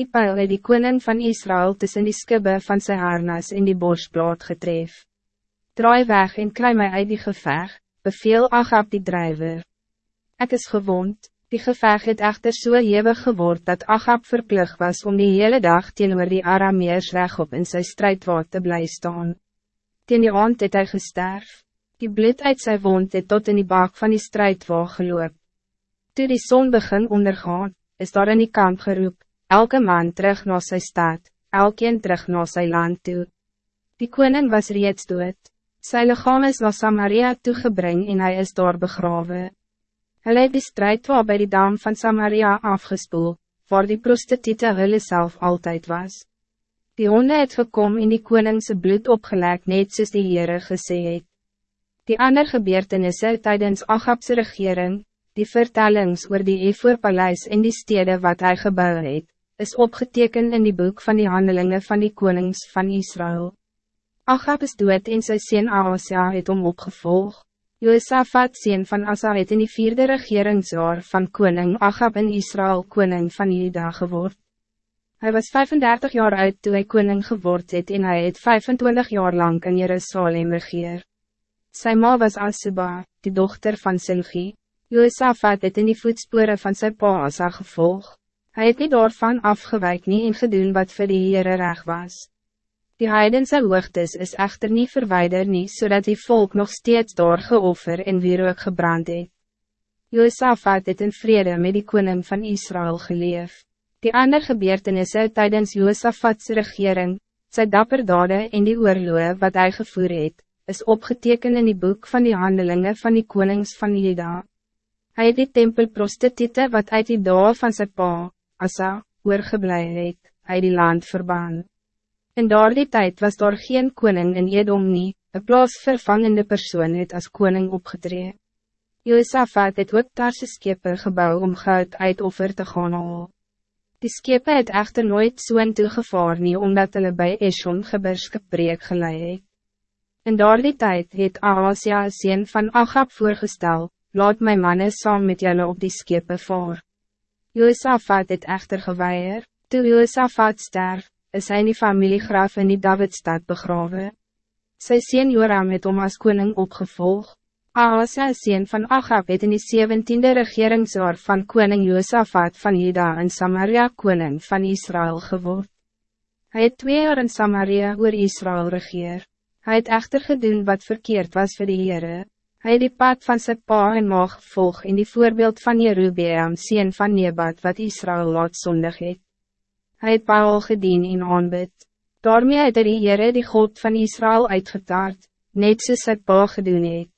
Die pijl het die koning van Israël tussen die skibbe van sy harnas in die borstplaat getref. Draai weg en kry my uit die geveg, beveel Agab die drijver. Ik is gewond, die geveg het echter so hewig geword dat Agab verplug was om die hele dag teenoor die Arameers op in sy strijdwaard te bly staan. Teen die aand het hy gesterf, die bloed uit sy wond het tot in die bak van die strijdwaag geloop. Toe die zon begin ondergaan, is daar in die kamp geroep, elke man terug naar zijn stad, elkeen terug naar zijn land toe. Die koning was reeds dood, sy lichaam is naar Samaria toegebring en hij is daar begraven. Hij het die strijd waar bij die dam van Samaria afgespoel, waar die prostitute hulle self altijd was. Die honde het gekom in die koningse bloed opgelek net soos die Heere gesê het. Die ander gebeurtenisse tijdens Agabse regering, die vertellings oor die Efoorpaleis en die stede wat hij gebouwd het, is opgetekend in die boek van die handelingen van die konings van Israël. Achab is dood en sy sien Ahasia het om opgevolg. Josafat sien van Asa het in die vierde regeringsjaar van koning Achab in Israël koning van Juda geword. Hij was 35 jaar oud toen hij koning geword het en hij het 25 jaar lang in Jerusalem regeer. Sy ma was Asuba, die dochter van Silgi. Josafat het in die voetsporen van zijn pa Asa gevolgd. Hij het niet daarvan afgewijk nie en gedoen wat vir die Heere reg was. Die heidense hoogtes is echter niet verwijder nie, zodat die volk nog steeds daar geoffer en weer ook gebrand het. Josafat het in vrede met die koning van Israël geleef. Die ander gebeurtenisse tijdens Josafat's regering, sy dapper dade en die oorloe wat hij gevoer het, is opgetekend in die boek van die handelingen van die konings van Juda. Hij het die tempelprostitute wat uit die daal van zijn pa, Asa, oorgeblij het, hy die land verbaan. In daar die tijd was daar geen koning in Edom nie, een plaas vervangende persoon het as koning opgetree. Josafat het ook Tarse skepe gebouw om goud uit offer te gaan haal. Die skepe het echter nooit soen toegevaar nie, omdat hulle by Eshon geberskepreek gelei het. In daar die tijd het Ahasia een van Agab voorgestel, laat mijn mannen saam met jullie op die skepe vaar. Josafat het echter geweier, toe Josafat sterf, is hy in die familiegraf in die Davidstad begraven. Sy sien Joram het om as koning opgevolg. Aasa sien van Agab het in die 17e regeringsjaar van koning Josafat van Juda en Samaria koning van Israël geword. Hij het twee jaar in Samaria oor Israël regeer. Hij het echter gedoen wat verkeerd was voor de Heere. Hij die pad van zijn pa en mag volg in die voorbeeld van Jerubeam, sien van Nebat wat Israël laat zondig het. Hij het Paul gedien in aanbid. Daarmee het hy die Heere die God van Israël uitgetaard, net soos sy pa gedoen het.